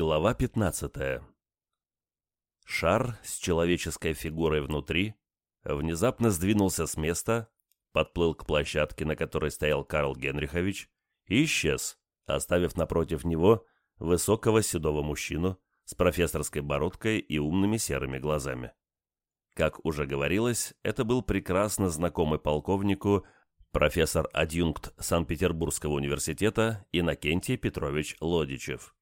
Глава 15. Шар с человеческой фигурой внутри внезапно сдвинулся с места, подплыл к площадке, на которой стоял Карл Генрихович, и исчез, оставив напротив него высокого седого мужчину с профессорской бородкой и умными серыми глазами. Как уже говорилось, это был прекрасно знакомый полковнику профессор-адъюнкт Санкт-Петербургского университета Иннокентий Петрович Лодичев.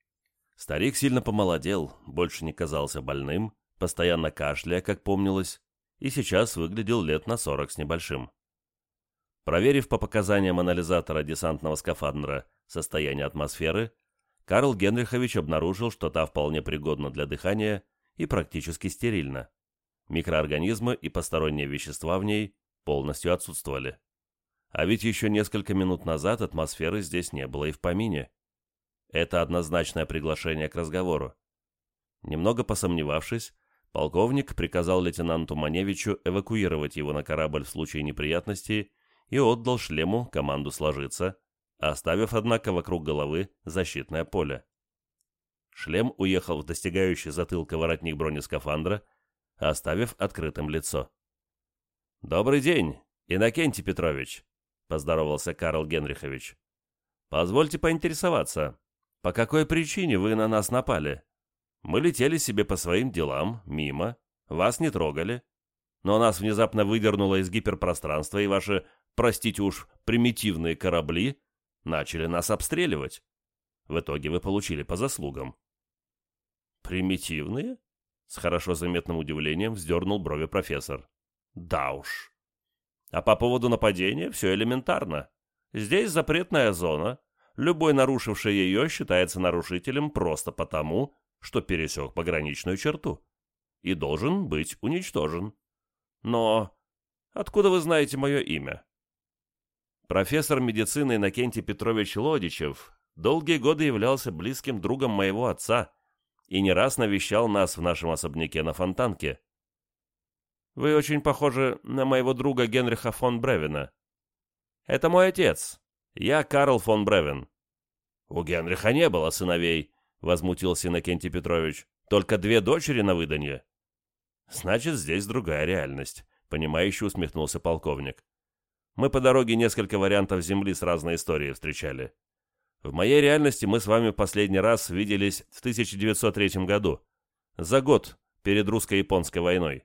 Старик сильно помолодел, больше не казался больным, постоянно кашляя, как помнилось, и сейчас выглядел лет на сорок с небольшим. Проверив по показаниям анализатора десантного скафандра состояние атмосферы, Карл Генрихович обнаружил, что та вполне пригодна для дыхания и практически стерильна. Микроорганизмы и посторонние вещества в ней полностью отсутствовали. А ведь еще несколько минут назад атмосферы здесь не было и в помине. Это однозначное приглашение к разговору. Немного посомневавшись, полковник приказал лейтенанту Маневичу эвакуировать его на корабль в случае неприятностей и отдал шлему команду сложиться, оставив, однако, вокруг головы защитное поле. Шлем уехал в достигающий затылка воротник бронескафандра, оставив открытым лицо. «Добрый день, Иннокентий Петрович», — поздоровался Карл Генрихович. «Позвольте поинтересоваться, по какой причине вы на нас напали? Мы летели себе по своим делам, мимо, вас не трогали, но нас внезапно выдернуло из гиперпространства, и ваши, простите уж, примитивные корабли начали нас обстреливать. В итоге вы получили по заслугам. Примитивные? С хорошо заметным удивлением вздернул брови профессор. Да уж. А по поводу нападения все элементарно. Здесь запретная зона, любой нарушивший ее считается нарушителем просто потому, что пересек пограничную черту и должен быть уничтожен. Но откуда вы знаете мое имя? Профессор медицины Иннокентий Петрович Лодичев долгие годы являлся близким другом моего отца и не раз навещал нас в нашем особняке на Фонтанке. Вы очень похожи на моего друга Генриха фон Бревена. Это мой отец, я Карл фон Бревен». «У Генриха не было сыновей», — возмутился Иннокентий Петрович. «Только две дочери на выданье». «Значит, здесь другая реальность», — понимающе усмехнулся полковник. «Мы по дороге несколько вариантов Земли с разной историей встречали. В моей реальности мы с вами последний раз виделись в 1903 году, за год перед русско-японской войной.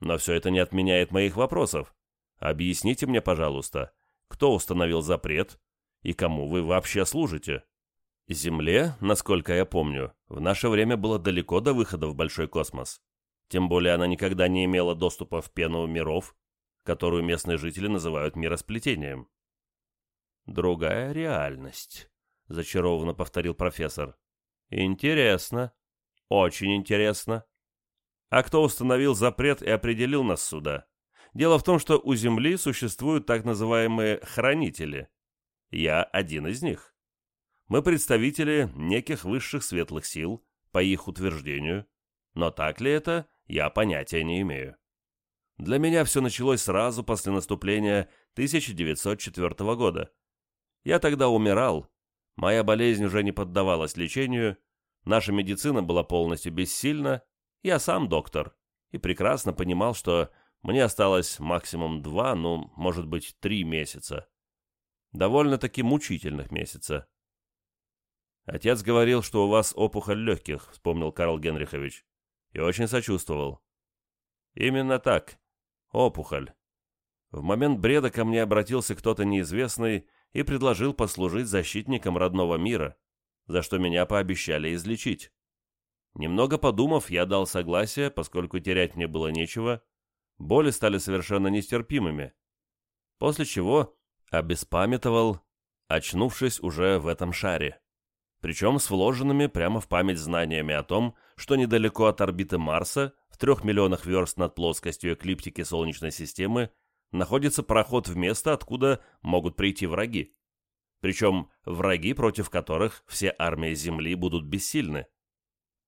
Но все это не отменяет моих вопросов. Объясните мне, пожалуйста, кто установил запрет и кому вы вообще служите. Земле, насколько я помню, в наше время было далеко до выхода в большой космос. Тем более она никогда не имела доступа в пену миров, которую местные жители называют миросплетением. «Другая реальность», — зачарованно повторил профессор. «Интересно. Очень интересно. А кто установил запрет и определил нас сюда?» Дело в том, что у Земли существуют так называемые «хранители». Я один из них. Мы представители неких высших светлых сил, по их утверждению, но так ли это, я понятия не имею. Для меня все началось сразу после наступления 1904 года. Я тогда умирал, моя болезнь уже не поддавалась лечению, наша медицина была полностью бессильна, я сам доктор, и прекрасно понимал, что мне осталось максимум два, ну, может быть, три месяца. Довольно-таки мучительных месяца. Отец говорил, что у вас опухоль легких, вспомнил Карл Генрихович. И очень сочувствовал. Именно так. Опухоль. В момент бреда ко мне обратился кто-то неизвестный и предложил послужить защитником родного мира, за что меня пообещали излечить. Немного подумав, я дал согласие, поскольку терять мне было нечего, боли стали совершенно нестерпимыми. После чего обеспамятовал, очнувшись уже в этом шаре. Причем с вложенными прямо в память знаниями о том, что недалеко от орбиты Марса, в трех миллионах верст над плоскостью эклиптики Солнечной системы, находится проход в место, откуда могут прийти враги. Причем враги, против которых все армии Земли будут бессильны.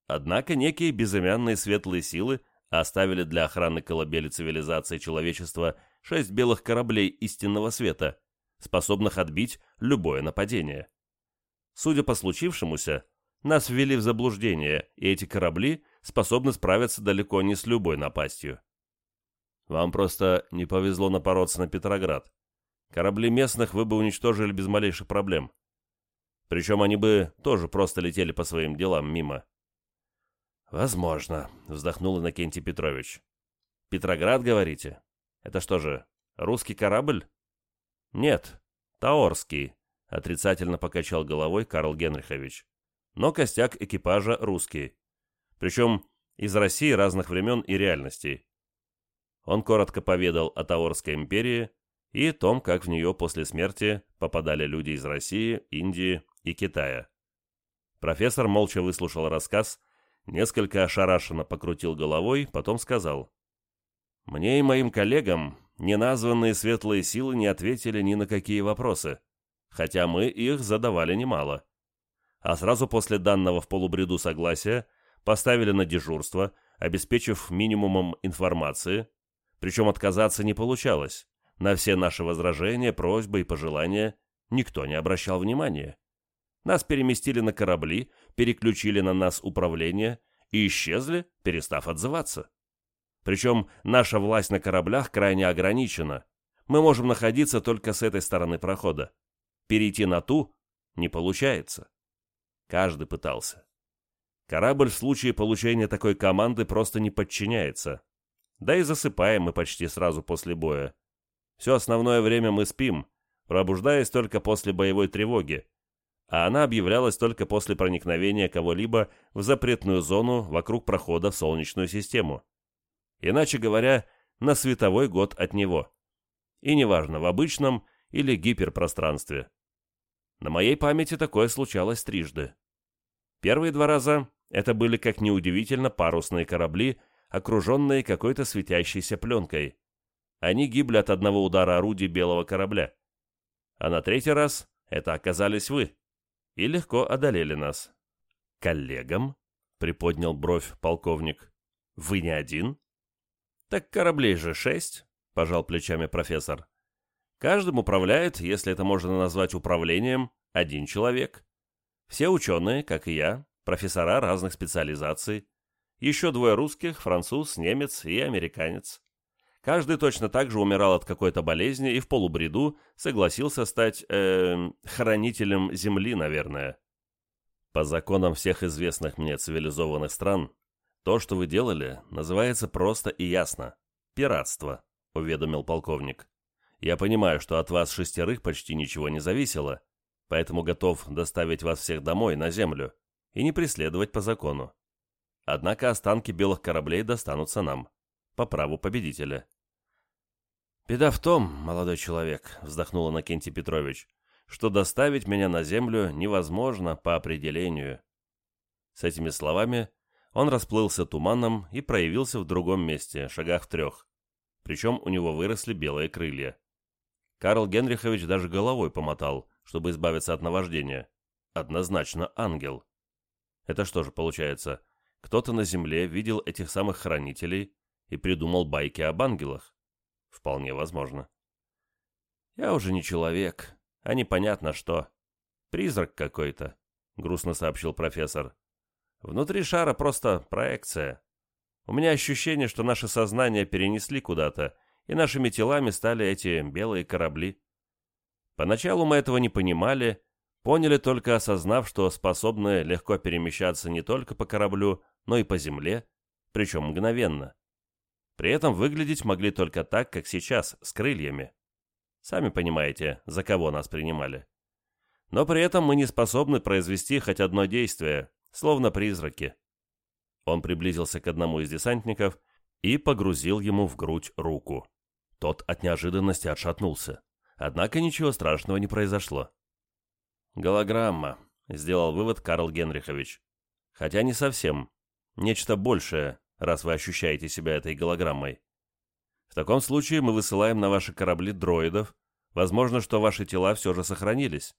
Однако некие безымянные светлые силы оставили для охраны колыбели цивилизации человечества шесть белых кораблей истинного света, способных отбить любое нападение. Судя по случившемуся, Нас ввели в заблуждение, и эти корабли способны справиться далеко не с любой напастью. Вам просто не повезло напороться на Петроград. Корабли местных вы бы уничтожили без малейших проблем. Причем они бы тоже просто летели по своим делам мимо. «Возможно», — вздохнул Иннокентий Петрович. «Петроград, говорите? Это что же, русский корабль?» «Нет, Таорский», — отрицательно покачал головой Карл Генрихович но костяк экипажа русский. Причем из России разных времен и реальностей. Он коротко поведал о Таорской империи и том, как в нее после смерти попадали люди из России, Индии и Китая. Профессор молча выслушал рассказ, несколько ошарашенно покрутил головой, потом сказал. «Мне и моим коллегам неназванные светлые силы не ответили ни на какие вопросы, хотя мы их задавали немало а сразу после данного в полубреду согласия поставили на дежурство, обеспечив минимумом информации, причем отказаться не получалось. На все наши возражения, просьбы и пожелания никто не обращал внимания. Нас переместили на корабли, переключили на нас управление и исчезли, перестав отзываться. Причем наша власть на кораблях крайне ограничена. Мы можем находиться только с этой стороны прохода. Перейти на ту не получается. Каждый пытался. Корабль в случае получения такой команды просто не подчиняется. Да и засыпаем мы почти сразу после боя. Все основное время мы спим, пробуждаясь только после боевой тревоги, а она объявлялась только после проникновения кого-либо в запретную зону вокруг прохода в Солнечную систему. Иначе говоря, на световой год от него. И неважно, в обычном или гиперпространстве. На моей памяти такое случалось трижды. Первые два раза это были, как неудивительно, парусные корабли, окруженные какой-то светящейся пленкой. Они гибли от одного удара орудий белого корабля. А на третий раз это оказались вы. И легко одолели нас. «Коллегам?» — приподнял бровь полковник. «Вы не один?» «Так кораблей же шесть», — пожал плечами профессор. Каждым управляет, если это можно назвать управлением, один человек. Все ученые, как и я, профессора разных специализаций. Еще двое русских, француз, немец и американец. Каждый точно так же умирал от какой-то болезни и в полубреду согласился стать, э, хранителем Земли, наверное. По законам всех известных мне цивилизованных стран, то, что вы делали, называется просто и ясно. Пиратство, уведомил полковник. Я понимаю, что от вас шестерых почти ничего не зависело, поэтому готов доставить вас всех домой, на землю, и не преследовать по закону. Однако останки белых кораблей достанутся нам, по праву победителя. «Беда в том, молодой человек», — вздохнул Иннокентий Петрович, «что доставить меня на землю невозможно по определению». С этими словами он расплылся туманом и проявился в другом месте, шагах в трех. Причем у него выросли белые крылья. Карл Генрихович даже головой помотал, чтобы избавиться от наваждения. Однозначно ангел. Это что же получается? Кто-то на земле видел этих самых хранителей и придумал байки об ангелах? Вполне возможно. Я уже не человек, а непонятно что. Призрак какой-то, грустно сообщил профессор. Внутри шара просто проекция. У меня ощущение, что наше сознание перенесли куда-то, и нашими телами стали эти белые корабли. Поначалу мы этого не понимали, поняли только осознав, что способны легко перемещаться не только по кораблю, но и по земле, причем мгновенно. При этом выглядеть могли только так, как сейчас, с крыльями. Сами понимаете, за кого нас принимали. Но при этом мы не способны произвести хоть одно действие, словно призраки. Он приблизился к одному из десантников и погрузил ему в грудь руку. Тот от неожиданности отшатнулся. Однако ничего страшного не произошло. «Голограмма», — сделал вывод Карл Генрихович. «Хотя не совсем. Нечто большее, раз вы ощущаете себя этой голограммой. В таком случае мы высылаем на ваши корабли дроидов. Возможно, что ваши тела все же сохранились.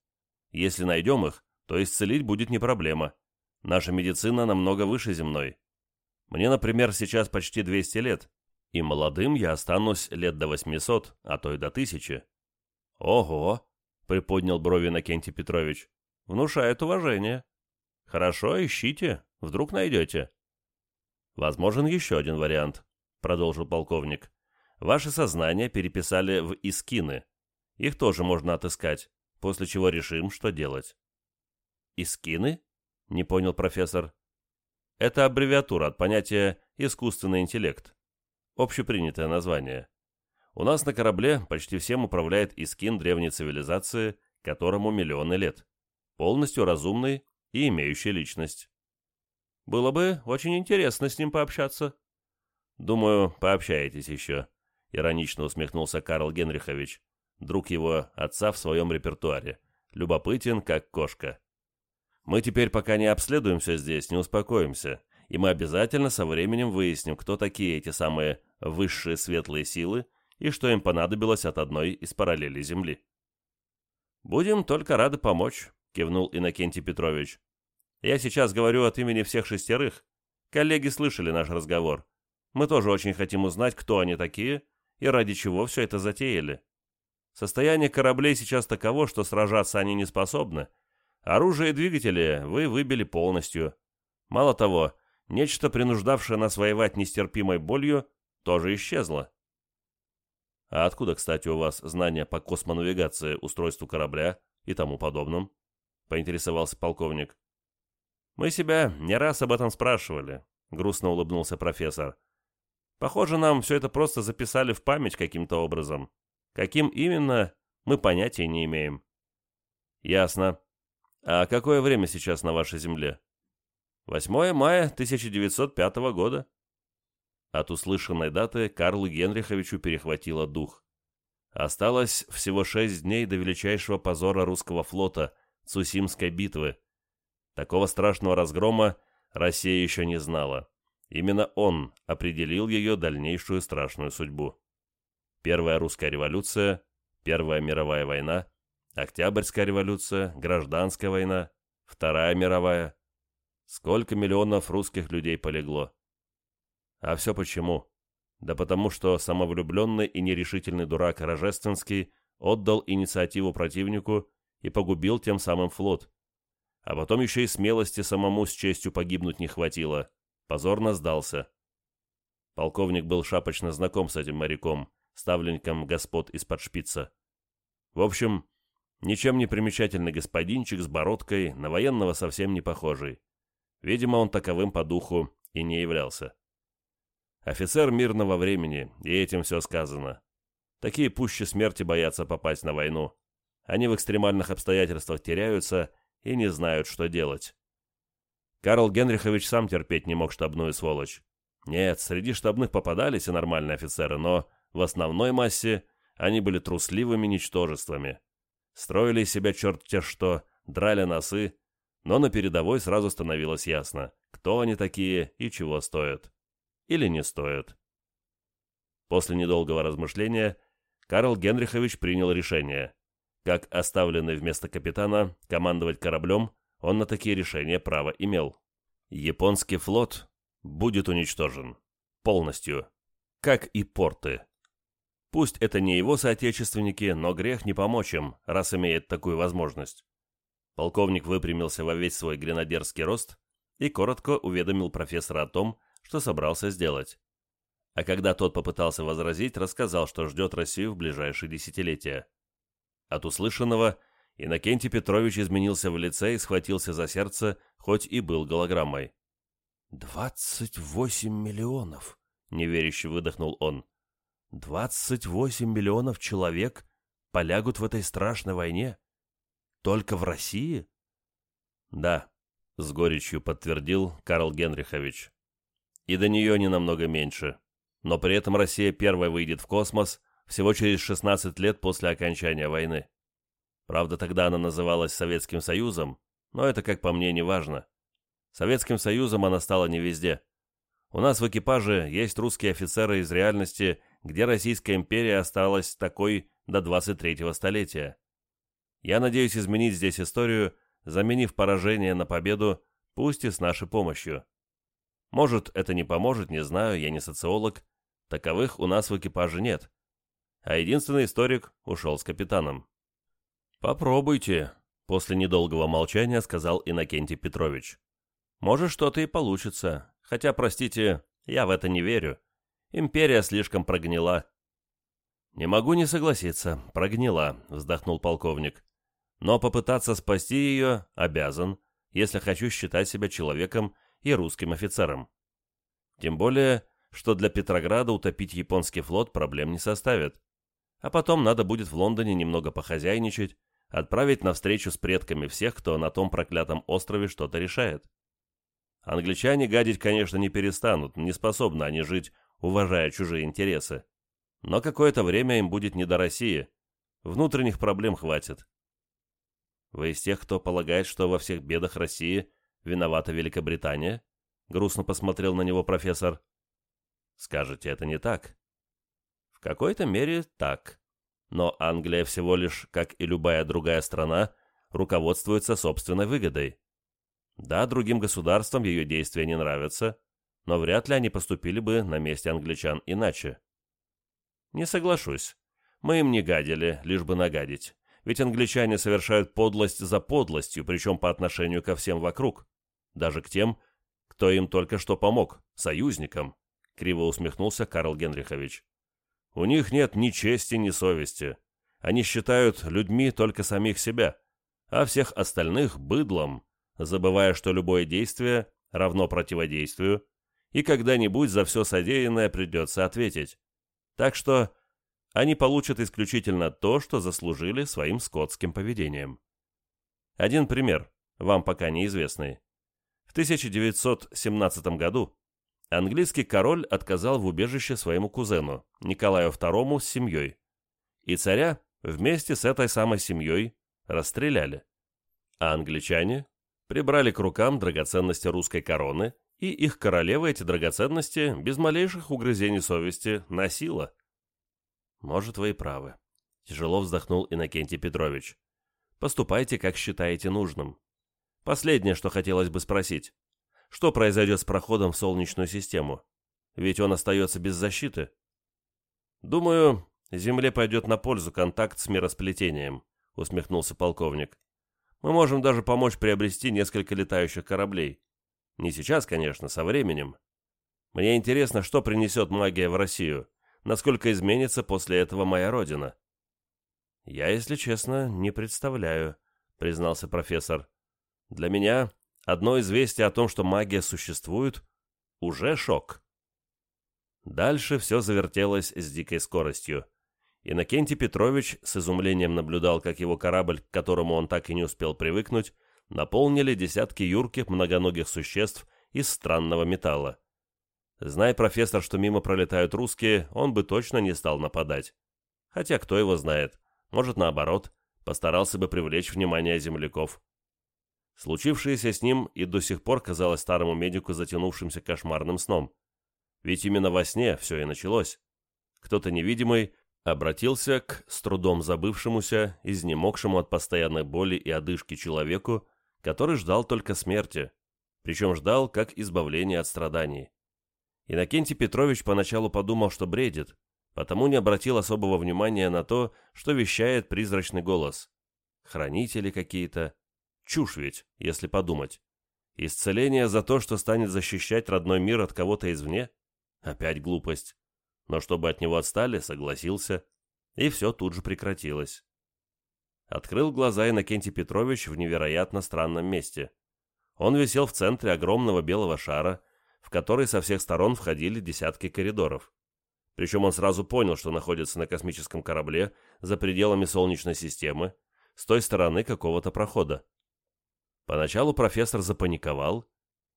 Если найдем их, то исцелить будет не проблема. Наша медицина намного выше земной. Мне, например, сейчас почти 200 лет, и молодым я останусь лет до 800, а то и до 1000. Ого, приподнял брови Накентий Петрович. Внушает уважение. Хорошо, ищите, вдруг найдете. Возможен еще один вариант, продолжил полковник. Ваше сознание переписали в Искины. Их тоже можно отыскать, после чего решим, что делать. Искины? Не понял профессор. Это аббревиатура от понятия «искусственный интеллект». Общепринятое название. У нас на корабле почти всем управляет Искин древней цивилизации, которому миллионы лет. Полностью разумный и имеющий личность. Было бы очень интересно с ним пообщаться. Думаю, пообщаетесь еще. — иронично усмехнулся Карл Генрихович, друг его отца в своем репертуаре. Любопытен, как кошка. «Мы теперь, пока не обследуем все здесь, не успокоимся, и мы обязательно со временем выясним, кто такие эти самые высшие светлые силы и что им понадобилось от одной из параллелей Земли». «Будем только рады помочь», — кивнул Иннокентий Петрович. «Я сейчас говорю от имени всех шестерых. Коллеги слышали наш разговор. Мы тоже очень хотим узнать, кто они такие и ради чего все это затеяли. Состояние кораблей сейчас таково, что сражаться они не способны. Оружие и двигатели вы выбили полностью. Мало того, нечто, принуждавшее нас воевать нестерпимой болью, тоже исчезло. А откуда, кстати, у вас знания по космонавигации, устройству корабля и тому подобном? Поинтересовался полковник. Мы себя не раз об этом спрашивали, грустно улыбнулся профессор. Похоже, нам все это просто записали в память каким-то образом. Каким именно, мы понятия не имеем. Ясно. А какое время сейчас на вашей земле? 8 мая 1905 года. От услышанной даты Карлу Генриховичу перехватило дух. Осталось всего шесть дней до величайшего позора русского флота – Цусимской битвы. Такого страшного разгрома Россия еще не знала. Именно он определил ее дальнейшую страшную судьбу. Первая русская революция, Первая мировая война, Октябрьская революция, Гражданская война, Вторая мировая. Сколько миллионов русских людей полегло. А все почему? Да потому что самовлюбленный и нерешительный дурак Рожественский отдал инициативу противнику и погубил тем самым флот. А потом еще и смелости самому с честью погибнуть не хватило позорно сдался. Полковник был шапочно знаком с этим моряком, ставленником господ из-под шпица. В общем, ничем не примечательный господинчик с бородкой, на военного совсем не похожий. Видимо, он таковым по духу и не являлся. Офицер мирного времени, и этим все сказано. Такие пуще смерти боятся попасть на войну. Они в экстремальных обстоятельствах теряются и не знают, что делать. Карл Генрихович сам терпеть не мог штабную сволочь. Нет, среди штабных попадались и нормальные офицеры, но в основной массе они были трусливыми ничтожествами. Строили из себя черт те что, драли носы, но на передовой сразу становилось ясно, кто они такие и чего стоят. Или не стоят. После недолгого размышления Карл Генрихович принял решение. Как оставленный вместо капитана командовать кораблем, он на такие решения право имел. Японский флот будет уничтожен. Полностью. Как и порты. Пусть это не его соотечественники, но грех не помочь им, раз имеет такую возможность. Полковник выпрямился во весь свой гренадерский рост и коротко уведомил профессора о том, что собрался сделать. А когда тот попытался возразить, рассказал, что ждет Россию в ближайшие десятилетия. От услышанного – Иннокентий Петрович изменился в лице и схватился за сердце, хоть и был голограммой. «Двадцать восемь миллионов!» — неверяще выдохнул он. «Двадцать восемь миллионов человек полягут в этой страшной войне? Только в России?» «Да», — с горечью подтвердил Карл Генрихович. «И до нее не намного меньше. Но при этом Россия первой выйдет в космос всего через 16 лет после окончания войны. Правда, тогда она называлась Советским Союзом, но это, как по мне, не важно. Советским Союзом она стала не везде. У нас в экипаже есть русские офицеры из реальности, где Российская империя осталась такой до 23-го столетия. Я надеюсь изменить здесь историю, заменив поражение на победу, пусть и с нашей помощью. Может, это не поможет, не знаю, я не социолог. Таковых у нас в экипаже нет. А единственный историк ушел с капитаном. «Попробуйте», — После недолгого молчания сказал Иннокентий Петрович. «Может, что-то и получится, хотя, простите, я в это не верю. Империя слишком прогнила». «Не могу не согласиться, прогнила», — вздохнул полковник. «Но попытаться спасти ее обязан, если хочу считать себя человеком и русским офицером. Тем более, что для Петрограда утопить японский флот проблем не составит. А потом надо будет в Лондоне немного похозяйничать, отправить на встречу с предками всех, кто на том проклятом острове что-то решает. Англичане гадить, конечно, не перестанут, не способны они жить, уважая чужие интересы. Но какое-то время им будет не до России. Внутренних проблем хватит. Вы из тех, кто полагает, что во всех бедах России виновата Великобритания? Грустно посмотрел на него профессор. Скажете, это не так? В какой-то мере так. Но Англия всего лишь, как и любая другая страна, руководствуется собственной выгодой. Да, другим государствам ее действия не нравятся, но вряд ли они поступили бы на месте англичан иначе. Не соглашусь. Мы им не гадили, лишь бы нагадить. Ведь англичане совершают подлость за подлостью, причем по отношению ко всем вокруг. Даже к тем, кто им только что помог, союзникам. Криво усмехнулся Карл Генрихович. У них нет ни чести, ни совести. Они считают людьми только самих себя, а всех остальных – быдлом, забывая, что любое действие равно противодействию, и когда-нибудь за все содеянное придется ответить. Так что они получат исключительно то, что заслужили своим скотским поведением. Один пример, вам пока неизвестный. В 1917 году английский король отказал в убежище своему кузену, Николаю II, с семьей. И царя вместе с этой самой семьей расстреляли. А англичане прибрали к рукам драгоценности русской короны, и их королева эти драгоценности без малейших угрызений совести носила. Может, вы и правы. Тяжело вздохнул Иннокентий Петрович. Поступайте, как считаете нужным. Последнее, что хотелось бы спросить. Что произойдет с проходом в Солнечную систему? Ведь он остается без защиты. Думаю, Земле пойдет на пользу контакт с миросплетением, усмехнулся полковник. Мы можем даже помочь приобрести несколько летающих кораблей. Не сейчас, конечно, со временем. Мне интересно, что принесет магия в Россию, насколько изменится после этого моя родина. Я, если честно, не представляю, признался профессор. Для меня одно известие о том, что магия существует, уже шок. Дальше все завертелось с дикой скоростью. Иннокентий Петрович с изумлением наблюдал, как его корабль, к которому он так и не успел привыкнуть, наполнили десятки юрких многоногих существ из странного металла. Зная профессор, что мимо пролетают русские, он бы точно не стал нападать. Хотя кто его знает, может наоборот, постарался бы привлечь внимание земляков. Случившееся с ним и до сих пор казалось старому медику затянувшимся кошмарным сном. Ведь именно во сне все и началось. Кто-то невидимый обратился к с трудом забывшемуся, изнемогшему от постоянной боли и одышки человеку, который ждал только смерти, причем ждал как избавления от страданий. Иннокентий Петрович поначалу подумал, что бредит, потому не обратил особого внимания на то, что вещает призрачный голос. Хранители какие-то, Чушь ведь, если подумать. Исцеление за то, что станет защищать родной мир от кого-то извне? Опять глупость. Но чтобы от него отстали, согласился. И все тут же прекратилось. Открыл глаза Иннокентий Петрович в невероятно странном месте. Он висел в центре огромного белого шара, в который со всех сторон входили десятки коридоров. Причем он сразу понял, что находится на космическом корабле за пределами Солнечной системы, с той стороны какого-то прохода. Поначалу профессор запаниковал,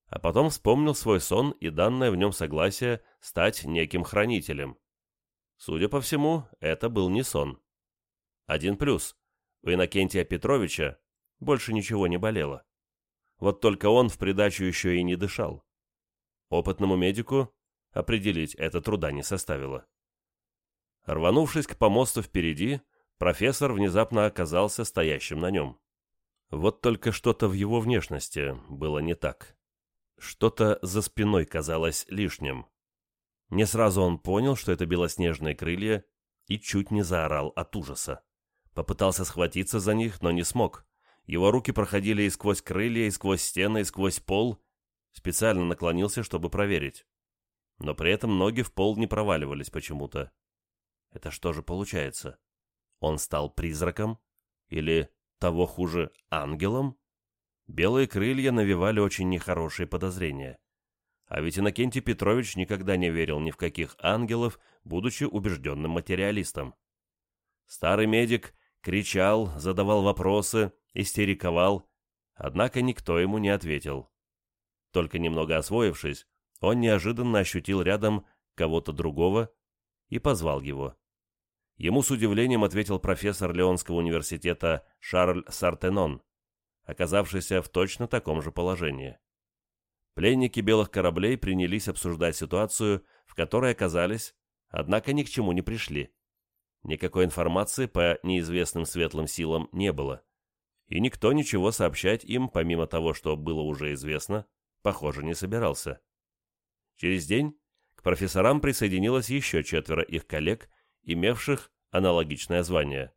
а потом вспомнил свой сон и данное в нем согласие стать неким хранителем. Судя по всему, это был не сон. Один плюс. У Иннокентия Петровича больше ничего не болело. Вот только он в придачу еще и не дышал. Опытному медику определить это труда не составило. Рванувшись к помосту впереди, профессор внезапно оказался стоящим на нем. Вот только что-то в его внешности было не так. Что-то за спиной казалось лишним. Не сразу он понял, что это белоснежные крылья, и чуть не заорал от ужаса. Попытался схватиться за них, но не смог. Его руки проходили и сквозь крылья, и сквозь стены, и сквозь пол. Специально наклонился, чтобы проверить. Но при этом ноги в пол не проваливались почему-то. Это что же получается? Он стал призраком? Или, того хуже, ангелом? Белые крылья навевали очень нехорошие подозрения. А ведь Иннокентий Петрович никогда не верил ни в каких ангелов, будучи убежденным материалистом. Старый медик кричал, задавал вопросы, истериковал, однако никто ему не ответил. Только немного освоившись, он неожиданно ощутил рядом кого-то другого и позвал его. Ему с удивлением ответил профессор Леонского университета Шарль Сартенон, оказавшийся в точно таком же положении. Пленники белых кораблей принялись обсуждать ситуацию, в которой оказались, однако ни к чему не пришли. Никакой информации по неизвестным светлым силам не было, и никто ничего сообщать им, помимо того, что было уже известно, похоже, не собирался. Через день к профессорам присоединилось еще четверо их коллег, имевших аналогичное звание.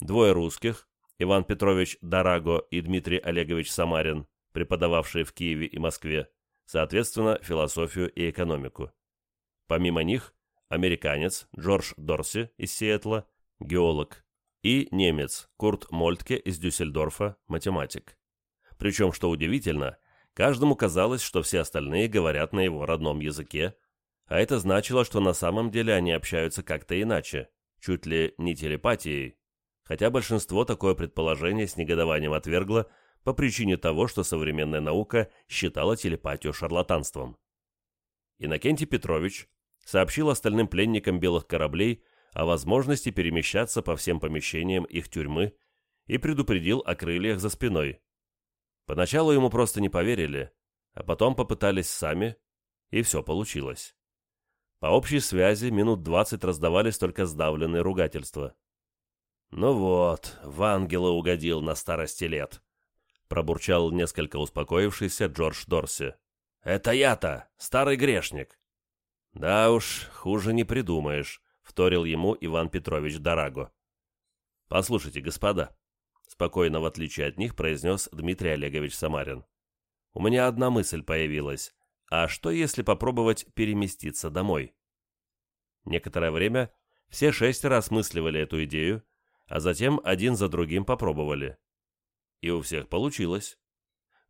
Двое русских, Иван Петрович Дораго и Дмитрий Олегович Самарин, преподававшие в Киеве и Москве, соответственно, философию и экономику. Помимо них, американец Джордж Дорси из Сиэтла, геолог, и немец Курт Мольтке из Дюссельдорфа, математик. Причем, что удивительно, каждому казалось, что все остальные говорят на его родном языке, а это значило, что на самом деле они общаются как-то иначе, чуть ли не телепатией, хотя большинство такое предположение с негодованием отвергло по причине того, что современная наука считала телепатию шарлатанством. Иннокентий Петрович сообщил остальным пленникам белых кораблей о возможности перемещаться по всем помещениям их тюрьмы и предупредил о крыльях за спиной. Поначалу ему просто не поверили, а потом попытались сами, и все получилось. По общей связи минут двадцать раздавались только сдавленные ругательства. «Ну вот, в ангела угодил на старости лет», — пробурчал несколько успокоившийся Джордж Дорси. «Это я-то, старый грешник». «Да уж, хуже не придумаешь», — вторил ему Иван Петрович Дораго. «Послушайте, господа», — спокойно, в отличие от них, произнес Дмитрий Олегович Самарин. «У меня одна мысль появилась. А что, если попробовать переместиться домой?» Некоторое время все шестеро осмысливали эту идею, а затем один за другим попробовали. И у всех получилось.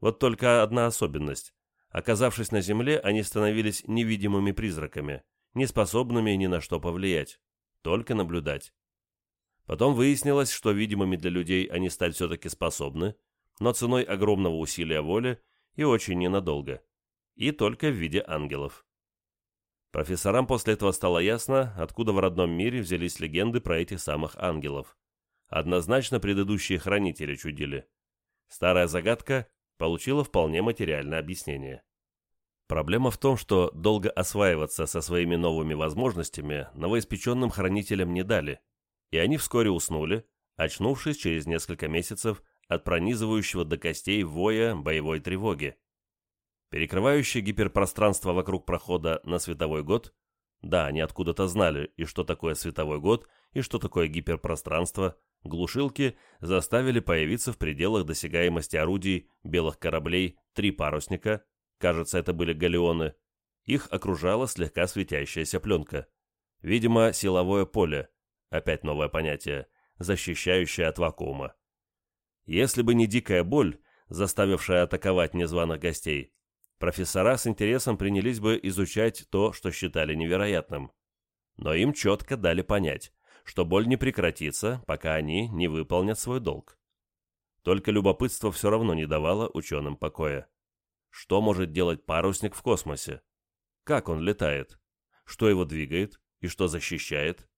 Вот только одна особенность. Оказавшись на земле, они становились невидимыми призраками, неспособными ни на что повлиять, только наблюдать. Потом выяснилось, что видимыми для людей они стать все-таки способны, но ценой огромного усилия воли и очень ненадолго. И только в виде ангелов. Профессорам после этого стало ясно, откуда в родном мире взялись легенды про этих самых ангелов. Однозначно предыдущие хранители чудили. Старая загадка получила вполне материальное объяснение. Проблема в том, что долго осваиваться со своими новыми возможностями новоиспеченным хранителям не дали, и они вскоре уснули, очнувшись через несколько месяцев от пронизывающего до костей воя боевой тревоги. Перекрывающие гиперпространство вокруг прохода на световой год, да, они откуда-то знали, и что такое световой год, и что такое гиперпространство, глушилки заставили появиться в пределах досягаемости орудий белых кораблей три парусника, кажется, это были галеоны, их окружала слегка светящаяся пленка. Видимо, силовое поле, опять новое понятие, защищающее от вакуума. Если бы не дикая боль, заставившая атаковать незваных гостей, профессора с интересом принялись бы изучать то, что считали невероятным. Но им четко дали понять, что боль не прекратится, пока они не выполнят свой долг. Только любопытство все равно не давало ученым покоя. Что может делать парусник в космосе? Как он летает? Что его двигает и что защищает?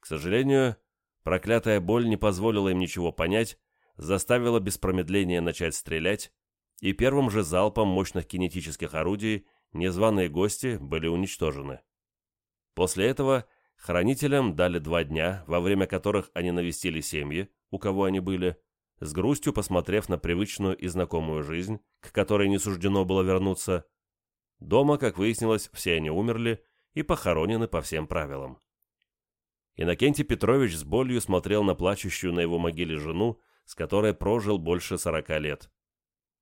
К сожалению, проклятая боль не позволила им ничего понять, заставила без промедления начать стрелять, и первым же залпом мощных кинетических орудий незваные гости были уничтожены. После этого хранителям дали два дня, во время которых они навестили семьи, у кого они были, с грустью посмотрев на привычную и знакомую жизнь, к которой не суждено было вернуться. Дома, как выяснилось, все они умерли и похоронены по всем правилам. Иннокентий Петрович с болью смотрел на плачущую на его могиле жену, с которой прожил больше сорока лет.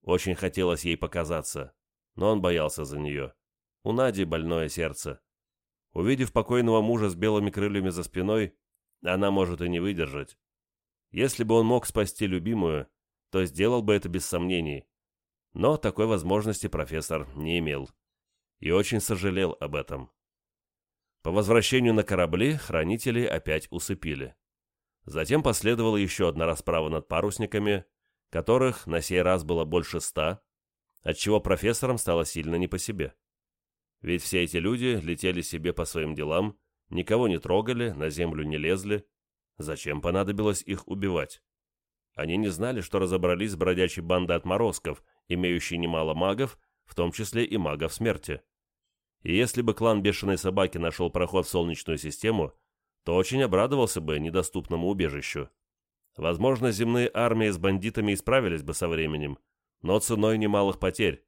Очень хотелось ей показаться, но он боялся за нее. У Нади больное сердце. Увидев покойного мужа с белыми крыльями за спиной, она может и не выдержать. Если бы он мог спасти любимую, то сделал бы это без сомнений. Но такой возможности профессор не имел. И очень сожалел об этом. По возвращению на корабли хранители опять усыпили. Затем последовала еще одна расправа над парусниками, которых на сей раз было больше ста, отчего профессорам стало сильно не по себе. Ведь все эти люди летели себе по своим делам, никого не трогали, на землю не лезли. Зачем понадобилось их убивать? Они не знали, что разобрались с бродячей бандой отморозков, имеющей немало магов, в том числе и магов смерти. И если бы клан Бешеной Собаки нашел проход в Солнечную систему, то очень обрадовался бы недоступному убежищу. Возможно, земные армии с бандитами исправились бы со временем, но ценой немалых потерь,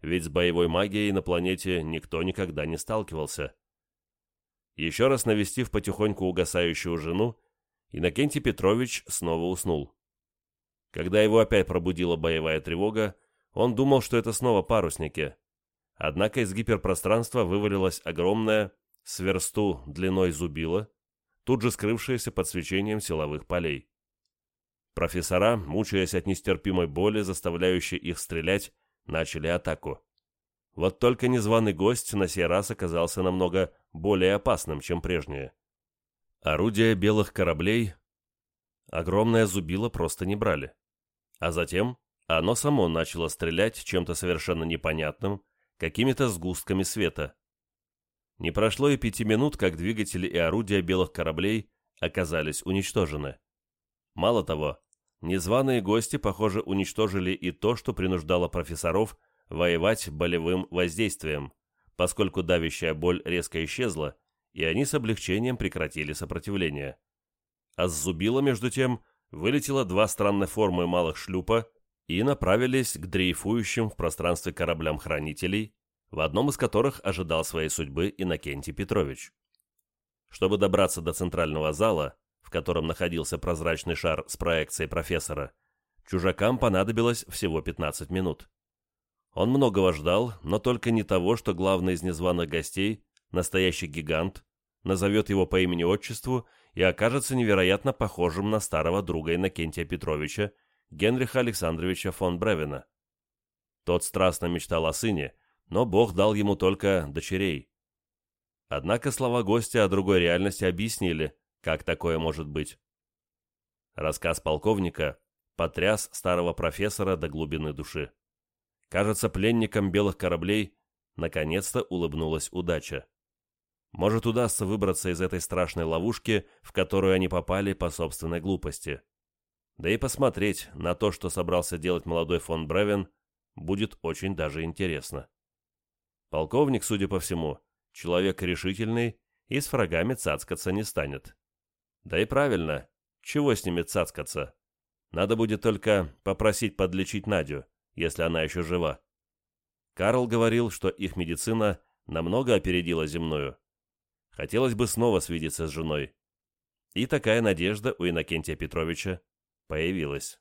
ведь с боевой магией на планете никто никогда не сталкивался. Еще раз навестив потихоньку угасающую жену, Иннокентий Петрович снова уснул. Когда его опять пробудила боевая тревога, он думал, что это снова парусники. Однако из гиперпространства вывалилась огромная, сверсту длиной зубила, тут же скрывшаяся под свечением силовых полей. Профессора, мучаясь от нестерпимой боли, заставляющей их стрелять, начали атаку. Вот только незваный гость на сей раз оказался намного более опасным, чем прежние. Орудия белых кораблей огромное зубило просто не брали. А затем оно само начало стрелять чем-то совершенно непонятным, какими-то сгустками света. Не прошло и пяти минут, как двигатели и орудия белых кораблей оказались уничтожены. Мало того, незваные гости, похоже, уничтожили и то, что принуждало профессоров воевать болевым воздействием, поскольку давящая боль резко исчезла, и они с облегчением прекратили сопротивление. А с зубила, между тем, вылетело два странной формы малых шлюпа и направились к дрейфующим в пространстве кораблям хранителей, в одном из которых ожидал своей судьбы Иннокентий Петрович. Чтобы добраться до центрального зала, в котором находился прозрачный шар с проекцией профессора, чужакам понадобилось всего 15 минут. Он многого ждал, но только не того, что главный из незваных гостей, настоящий гигант, назовет его по имени-отчеству и окажется невероятно похожим на старого друга Иннокентия Петровича, Генриха Александровича фон Бревена. Тот страстно мечтал о сыне, но Бог дал ему только дочерей. Однако слова гостя о другой реальности объяснили, как такое может быть. Рассказ полковника потряс старого профессора до глубины души. Кажется, пленникам белых кораблей наконец-то улыбнулась удача. Может, удастся выбраться из этой страшной ловушки, в которую они попали по собственной глупости. Да и посмотреть на то, что собрался делать молодой фон Бревен, будет очень даже интересно. Полковник, судя по всему, человек решительный и с врагами цацкаться не станет. Да и правильно, чего с ними цацкаться? Надо будет только попросить подлечить Надю, если она еще жива. Карл говорил, что их медицина намного опередила земную. Хотелось бы снова свидеться с женой. И такая надежда у Иннокентия Петровича появилась.